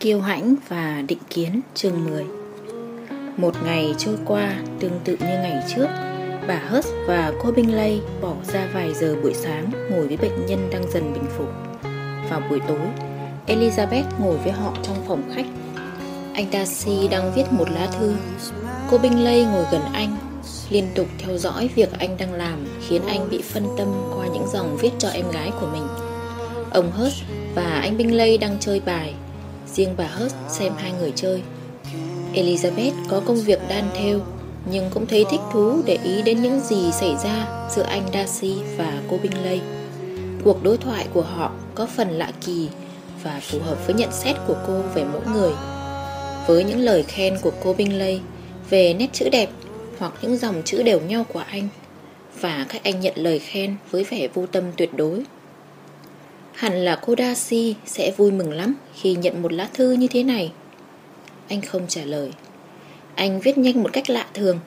Kiêu hãnh và định kiến chương 10 Một ngày trôi qua tương tự như ngày trước Bà Hurst và cô Bingley bỏ ra vài giờ buổi sáng ngồi với bệnh nhân đang dần bình phục. Vào buổi tối, Elizabeth ngồi với họ trong phòng khách. Anh Darcy đang viết một lá thư. Cô Bingley ngồi gần anh Liên tục theo dõi việc anh đang làm Khiến anh bị phân tâm qua những dòng viết cho em gái của mình. Ông Hurst và anh Bingley đang chơi bài. Riêng bà Hurst xem hai người chơi. Elizabeth có công việc đan theo, Nhưng cũng thấy thích thú để ý đến những gì xảy ra giữa anh Darcy và cô Bingley. Cuộc đối thoại của họ có phần lạ kỳ Và phù hợp với nhận xét của cô về mỗi người. Với những lời khen của cô Bingley Về nét chữ đẹp hoặc những dòng chữ đều nhau của anh, Và cách anh nhận lời khen với vẻ vô tâm tuyệt đối. Hẳn là cô Darcy sẽ vui mừng lắm khi nhận một lá thư như thế này. Anh không trả lời. Anh viết nhanh một cách lạ thường.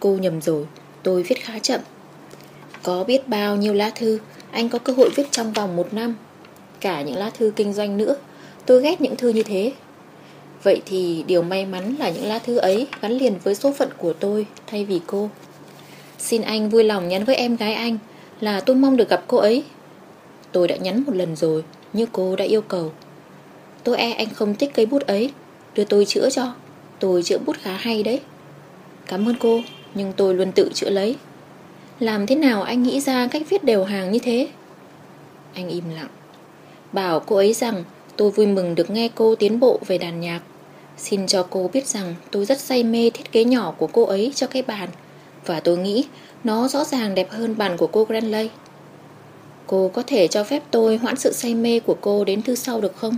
Cô nhầm rồi, tôi viết khá chậm. Có biết bao nhiêu lá thư anh có cơ hội viết trong vòng một năm. Cả những lá thư kinh doanh nữa. Tôi ghét những thư như thế. Vậy thì điều may mắn là những lá thư ấy gắn liền với số phận của tôi thay vì cô. Xin anh vui lòng nhắn với em gái anh là tôi mong được gặp cô ấy Tôi đã nhắn một lần rồi, Như cô đã yêu cầu. Tôi e anh không thích cây bút ấy. Đưa tôi chữa cho. Tôi chữa bút khá hay đấy. Cảm ơn cô, Nhưng tôi luôn tự chữa lấy. Làm thế nào anh nghĩ ra cách viết đều hàng như thế? Anh im lặng. Bảo cô ấy rằng Tôi vui mừng được nghe cô tiến bộ về đàn nhạc. Xin cho cô biết rằng tôi rất say mê thiết kế nhỏ của cô ấy cho cái bàn. Và tôi nghĩ nó rõ ràng đẹp hơn bàn của cô Granley. Cô có thể cho phép tôi hoãn sự say mê của cô đến thư sau được không?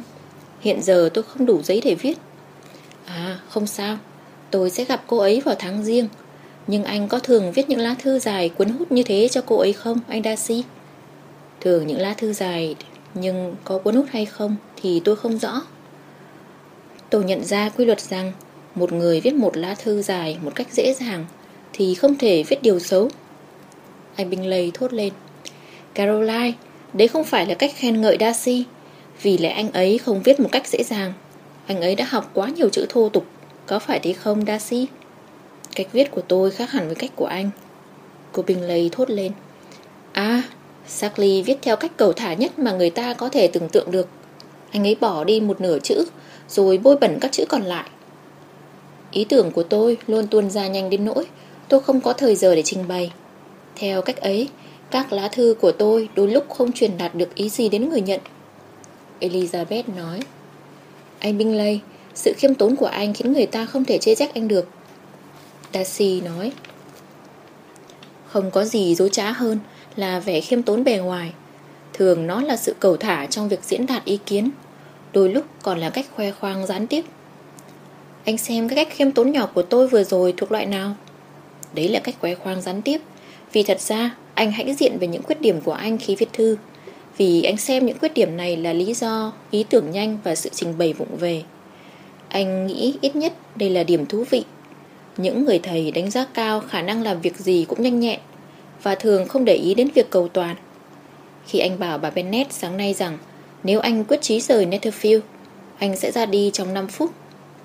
Hiện giờ tôi không đủ giấy để viết. À không sao. Tôi sẽ gặp cô ấy vào tháng riêng. Nhưng anh có thường viết những lá thư dài cuốn hút như thế cho cô ấy không, anh Darcy? Thường những lá thư dài Nhưng có cuốn hút hay không Thì tôi không rõ. Tôi nhận ra quy luật rằng Một người viết một lá thư dài một cách dễ dàng Thì không thể viết điều xấu. Anh bình lầy thốt lên. Caroline, đấy không phải là cách khen ngợi Darcy Vì lẽ anh ấy không viết một cách dễ dàng. Anh ấy đã học quá nhiều chữ thô tục Có phải thế không Darcy? Cách viết của tôi khác hẳn với cách của anh. Cô Bingley thốt lên. À, Sackley viết theo cách cầu thả nhất mà người ta có thể tưởng tượng được. Anh ấy bỏ đi một nửa chữ Rồi bôi bẩn các chữ còn lại. Ý tưởng của tôi luôn tuôn ra nhanh đến nỗi Tôi không có thời giờ để trình bày. Theo cách ấy các lá thư của tôi đôi lúc không truyền đạt được ý gì đến người nhận. Elizabeth nói, Anh Bingley, Sự khiêm tốn của anh khiến người ta không thể chê trách anh được. Darcy nói, Không có gì dối trá hơn Là vẻ khiêm tốn bề ngoài. Thường nó là sự cầu thả trong việc diễn đạt ý kiến, Đôi lúc còn là cách khoe khoang gián tiếp. Anh xem cái cách khiêm tốn nhỏ của tôi vừa rồi thuộc loại nào? Đấy là cách khoe khoang gián tiếp, Vì thật ra anh hãy diện về những khuyết điểm của anh khi viết thư. Vì anh xem những khuyết điểm này là lý do, Ý tưởng nhanh và sự trình bày vụng về. Anh nghĩ ít nhất đây là điểm thú vị. Những người thầy đánh giá cao khả năng làm việc gì cũng nhanh nhẹn Và thường không để ý đến việc cầu toàn. Khi anh bảo bà Bennett sáng nay rằng Nếu anh quyết chí rời Netherfield, Anh sẽ ra đi trong 5 phút,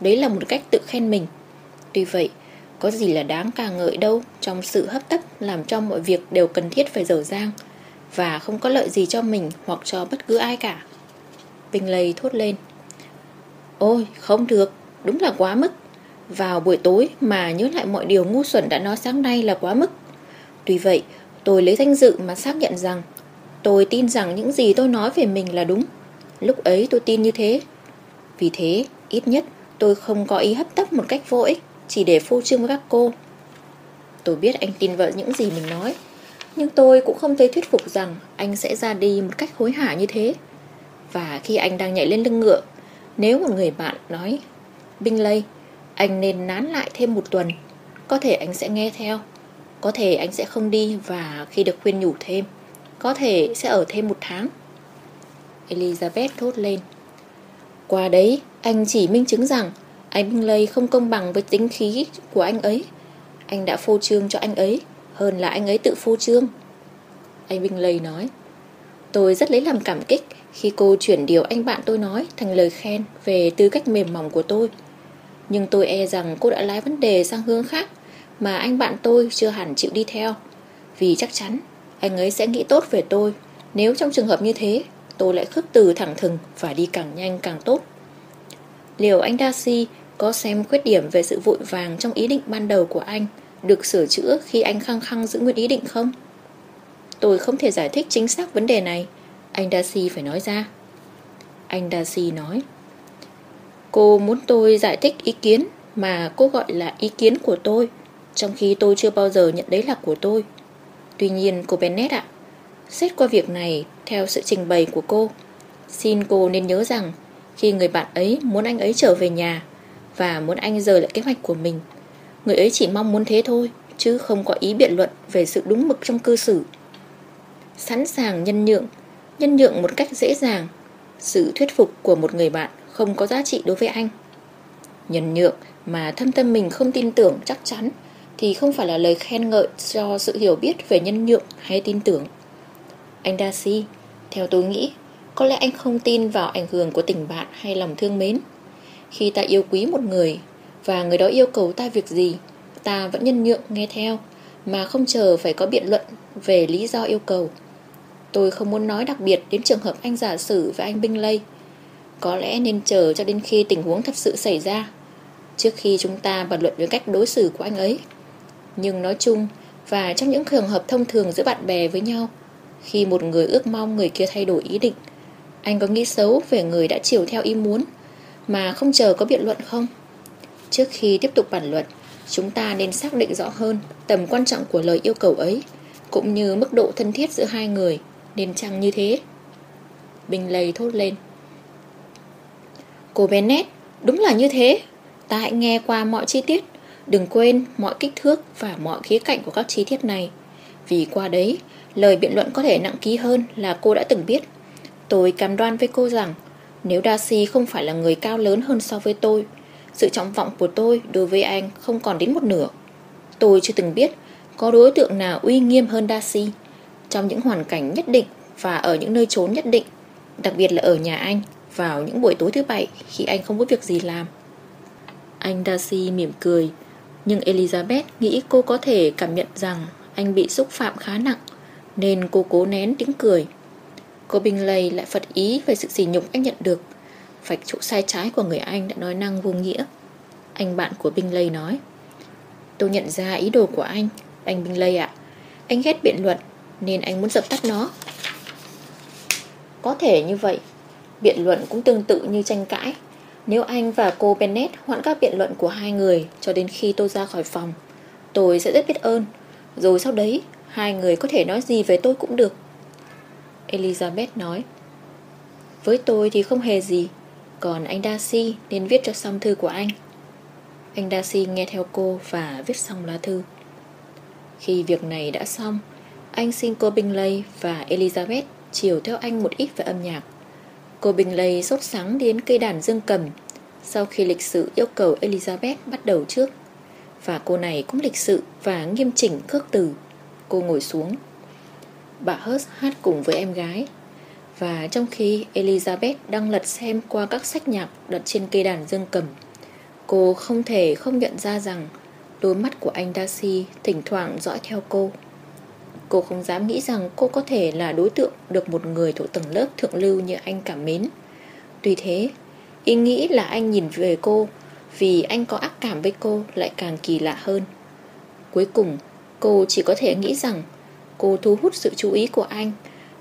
Đấy là một cách tự khen mình. Tuy vậy có gì là đáng ca ngợi đâu, Trong sự hấp tấp làm cho mọi việc đều cần thiết phải dở dang Và không có lợi gì cho mình hoặc cho bất cứ ai cả. Bình lầy thốt lên. Ôi, không được, Đúng là quá mức. Vào buổi tối mà nhớ lại mọi điều ngu xuẩn đã nói sáng nay là quá mức. Tuy vậy, tôi lấy danh dự mà xác nhận rằng Tôi tin rằng những gì tôi nói về mình là đúng. Lúc ấy tôi tin như thế. Vì thế, ít nhất tôi không có ý hấp tấp một cách vô ích chỉ để phô trương với các cô. Tôi biết anh tin vợ những gì mình nói, Nhưng tôi cũng không thấy thuyết phục rằng Anh sẽ ra đi một cách hối hả như thế. Và khi anh đang nhảy lên lưng ngựa, Nếu một người bạn nói, Binh Lây, Anh nên nán lại thêm một tuần, Có thể anh sẽ nghe theo, Có thể anh sẽ không đi Và khi được khuyên nhủ thêm, Có thể sẽ ở thêm một tháng. Elizabeth thốt lên. Qua đấy, anh chỉ minh chứng rằng anh Bingley không công bằng với tính khí của anh ấy Anh đã phô trương cho anh ấy, Hơn là anh ấy tự phô trương Anh Bingley nói, Tôi rất lấy làm cảm kích khi cô chuyển điều anh bạn tôi nói thành lời khen về tư cách mềm mỏng của tôi. Nhưng tôi e rằng cô đã lái vấn đề sang hướng khác mà anh bạn tôi chưa hẳn chịu đi theo. Vì chắc chắn anh ấy sẽ nghĩ tốt về tôi nếu trong trường hợp như thế, tôi lại khước từ thẳng thừng và đi càng nhanh càng tốt. Liệu anh Darcy có xem khuyết điểm về sự vội vàng trong ý định ban đầu của anh, được sửa chữa khi anh khăng khăng giữ nguyên ý định không? Tôi không thể giải thích chính xác vấn đề này, Anh Darcy phải nói ra Anh Darcy nói, Cô muốn tôi giải thích ý kiến Mà cô gọi là ý kiến của tôi, Trong khi tôi chưa bao giờ nhận đấy là của tôi Tuy nhiên cô Bennett ạ, Xét qua việc này, Theo sự trình bày của cô, Xin cô nên nhớ rằng Khi người bạn ấy muốn anh ấy trở về nhà và muốn anh rời lại kế hoạch của mình Người ấy chỉ mong muốn thế thôi Chứ không có ý biện luận Về sự đúng mực trong cư xử sẵn sàng nhân nhượng, nhân nhượng một cách dễ dàng. Sự thuyết phục của một người bạn không có giá trị đối với anh. Nhân nhượng mà thâm tâm mình không tin tưởng chắc chắn thì không phải là lời khen ngợi cho sự hiểu biết về nhân nhượng hay tin tưởng. Anh Darcy, theo tôi nghĩ, có lẽ anh không tin vào ảnh hưởng của tình bạn hay lòng thương mến. Khi ta yêu quý một người và người đó yêu cầu ta việc gì, ta vẫn nhân nhượng nghe theo mà không chờ phải có biện luận về lý do yêu cầu. Tôi không muốn nói đặc biệt đến trường hợp anh giả sử và anh Binh Lây. Có lẽ nên chờ cho đến khi tình huống thật sự xảy ra, trước khi chúng ta bàn luận về cách đối xử của anh ấy. Nhưng nói chung, và trong những trường hợp thông thường giữa bạn bè với nhau, khi một người ước mong người kia thay đổi ý định, anh có nghĩ xấu về người đã chiều theo ý muốn, mà không chờ có biện luận không? Trước khi tiếp tục bản luận, chúng ta nên xác định rõ hơn tầm quan trọng của lời yêu cầu ấy, cũng như mức độ thân thiết giữa hai người nên chăng như thế? Bình lầy thốt lên. Cô Bennett Đúng là như thế. Ta hãy nghe qua mọi chi tiết. Đừng quên mọi kích thước và mọi khía cạnh của các chi tiết này. Vì qua đấy Lời biện luận có thể nặng ký hơn là cô đã từng biết. Tôi cam đoan với cô rằng nếu Darcy không phải là người cao lớn hơn so với tôi Sự trọng vọng của tôi đối với anh không còn đến một nửa Tôi chưa từng biết Có đối tượng nào uy nghiêm hơn Darcy trong những hoàn cảnh nhất định và ở những nơi trốn nhất định, đặc biệt là ở nhà anh vào những buổi tối thứ bảy khi anh không có việc gì làm. Anh Darcy mỉm cười, nhưng Elizabeth nghĩ cô có thể cảm nhận rằng anh bị xúc phạm khá nặng, nên cô cố nén tiếng cười. Cô Bingley lại phật ý về sự sỉ nhục anh nhận được, vạch chỗ sai trái của người anh đã nói năng vô nghĩa. Anh bạn của Bingley nói, Tôi nhận ra ý đồ của anh, anh Bingley ạ. Anh ghét biện luận nên anh muốn dập tắt nó. Có thể như vậy. Biện luận cũng tương tự như tranh cãi. Nếu anh và cô Bennett hoãn các biện luận của hai người Cho đến khi tôi ra khỏi phòng Tôi sẽ rất biết ơn. Rồi sau đấy Hai người có thể nói gì về tôi cũng được. Elizabeth nói, Với tôi thì không hề gì, Còn anh Darcy nên viết cho xong thư của anh Anh Darcy nghe theo cô và viết xong lá thư Khi việc này đã xong, anh xin cô Bingley và Elizabeth chiều theo anh một ít về âm nhạc. Cô Bingley sốt sáng đến cây đàn dương cầm sau khi lịch sự yêu cầu Elizabeth bắt đầu trước. Và cô này cũng lịch sự và nghiêm chỉnh khước từ. Cô ngồi xuống. Bà Hurst hát cùng với em gái. Và trong khi Elizabeth đang lật xem qua các sách nhạc đặt trên cây đàn dương cầm, cô không thể không nhận ra rằng đôi mắt của anh Darcy thỉnh thoảng dõi theo cô. Cô không dám nghĩ rằng cô có thể là đối tượng được một người thuộc tầng lớp thượng lưu như anh cảm mến. Tuy thế, ý nghĩ là anh nhìn về cô vì anh có ác cảm với cô lại càng kỳ lạ hơn. Cuối cùng, cô chỉ có thể nghĩ rằng cô thu hút sự chú ý của anh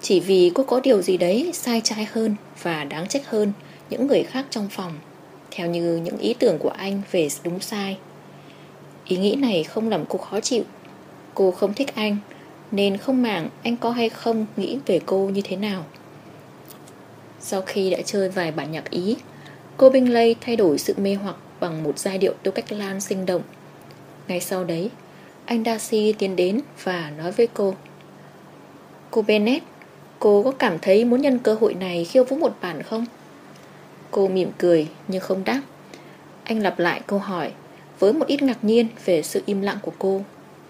chỉ vì cô có điều gì đấy sai trái hơn và đáng trách hơn những người khác trong phòng, theo như những ý tưởng của anh về đúng sai. Ý nghĩ này không làm cô khó chịu. Cô không thích anh nên không màng anh có hay không nghĩ về cô như thế nào Sau khi đã chơi vài bản nhạc Ý Cô Bingley thay đổi sự mê hoặc bằng một giai điệu tố cách lan sinh động Ngay sau đấy anh Darcy tiến đến và nói với cô. Cô Bennett, Cô có cảm thấy muốn nhân cơ hội này khiêu vũ một bản không? Cô mỉm cười nhưng không đáp. Anh lặp lại câu hỏi Với một ít ngạc nhiên về sự im lặng của cô.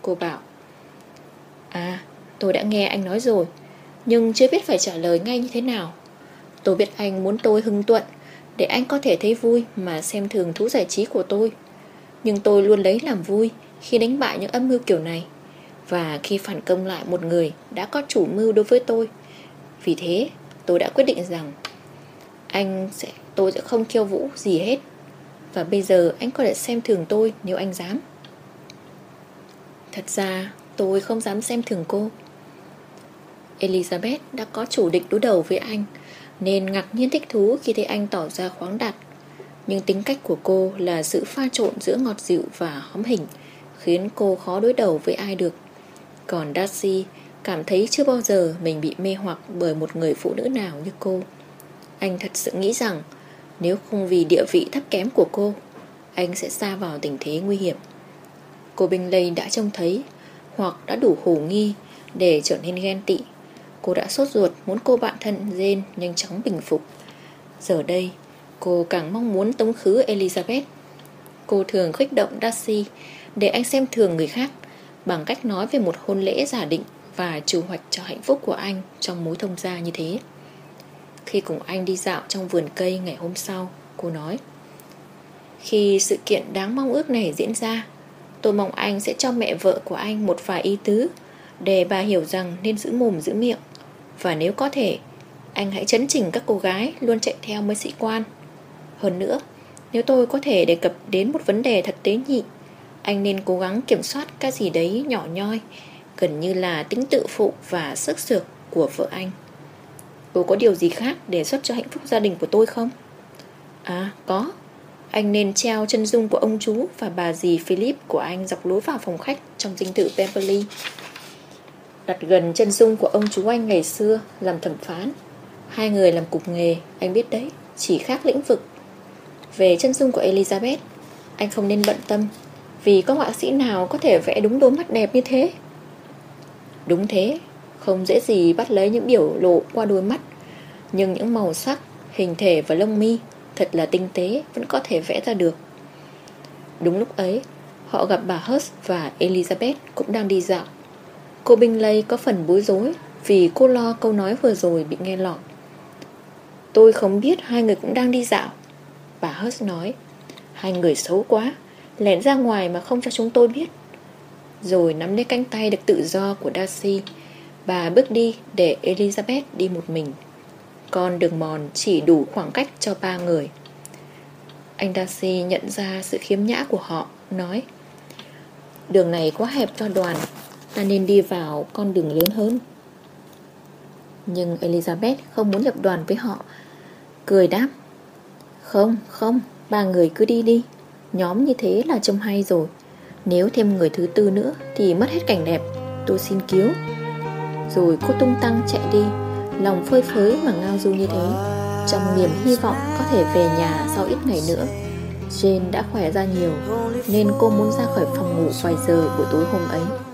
Cô bảo À tôi đã nghe anh nói rồi, Nhưng chưa biết phải trả lời ngay như thế nào. Tôi biết anh muốn tôi hưng tuận Để anh có thể thấy vui Mà xem thường thú giải trí của tôi. Nhưng tôi luôn lấy làm vui Khi đánh bại những âm mưu kiểu này. Và khi phản công lại một người Đã có chủ mưu đối với tôi. Vì thế, tôi đã quyết định rằng Anh sẽ, Tôi sẽ không khiêu vũ gì hết. Và bây giờ anh có thể xem thường tôi Nếu anh dám. Thật ra, tôi không dám xem thường cô. Elizabeth đã có chủ định đối đầu với anh, Nên ngạc nhiên thích thú khi thấy anh tỏ ra khoáng đạt nhưng tính cách của cô là sự pha trộn giữa ngọt dịu và hóm hình, Khiến cô khó đối đầu với ai được. Còn Darcy cảm thấy chưa bao giờ mình bị mê hoặc bởi một người phụ nữ nào như cô. Anh thật sự nghĩ rằng nếu không vì địa vị thấp kém của cô, Anh sẽ xa vào tình thế nguy hiểm. Cô Bingley đã trông thấy, Hoặc đã đủ hồ nghi Để trở nên ghen tị. Cô đã sốt ruột muốn cô bạn thân Jane nhanh chóng bình phục. Giờ đây cô càng mong muốn tống khứ Elizabeth. Cô thường khuếch động Darcy Để anh xem thường người khác Bằng cách nói về một hôn lễ giả định Và trù hoạch cho hạnh phúc của anh Trong mối thông gia như thế. Khi cùng anh đi dạo trong vườn cây ngày hôm sau, Cô nói, Khi sự kiện đáng mong ước này diễn ra, Tôi mong anh sẽ cho mẹ vợ của anh một vài ý tứ Để bà hiểu rằng nên giữ mồm giữ miệng. Và nếu có thể, Anh hãy chấn chỉnh các cô gái Luôn chạy theo mấy sĩ quan. Hơn nữa. Nếu tôi có thể đề cập đến một vấn đề thật tế nhị, Anh nên cố gắng kiểm soát cái gì đấy nhỏ nhoi, Gần như là tính tự phụ và sức sược của vợ anh. Cô có điều gì khác đề xuất cho hạnh phúc gia đình của tôi không? À có. Anh nên treo chân dung của ông chú Và bà dì Philip của anh dọc lối vào phòng khách Trong dinh thự Beverly. Đặt gần chân dung của ông chú anh ngày xưa, Làm thẩm phán. Hai người làm cục nghề, Anh biết đấy, Chỉ khác lĩnh vực. Về chân dung của Elizabeth. Anh không nên bận tâm, Vì có họa sĩ nào có thể vẽ đúng đôi mắt đẹp như thế? Đúng thế, Không dễ gì bắt lấy những biểu lộ qua đôi mắt, Nhưng những màu sắc, Hình thể và lông mi Thật là tinh tế Vẫn có thể vẽ ra được. Đúng lúc ấy, Họ gặp bà Hurst và Elizabeth cũng đang đi dạo. Cô Bingley có phần bối rối Vì cô lo câu nói vừa rồi bị nghe lọt. Tôi không biết hai người cũng đang đi dạo. Bà Hurst nói. Hai người xấu quá, Lẻn ra ngoài mà không cho chúng tôi biết. Rồi nắm lấy cánh tay được tự do của Darcy, Bà bước đi để Elizabeth đi một mình. Con đường mòn chỉ đủ khoảng cách cho ba người. Anh Darcy nhận ra sự khiếm nhã của họ, Nói, Đường này quá hẹp cho đoàn, Ta nên đi vào con đường lớn hơn. Nhưng Elizabeth không muốn nhập đoàn với họ, Cười đáp không, không Ba người cứ đi đi. Nhóm như thế là trông hay rồi. Nếu thêm người thứ tư nữa Thì mất hết cảnh đẹp. Tôi xin cứu. Rồi cô tung tăng chạy đi. Lòng phơi phới mà ngao du như thế. Trong niềm hy vọng có thể về nhà sau ít ngày nữa. Jane đã khỏe ra nhiều Nên cô muốn ra khỏi phòng ngủ vài giờ buổi tối hôm ấy.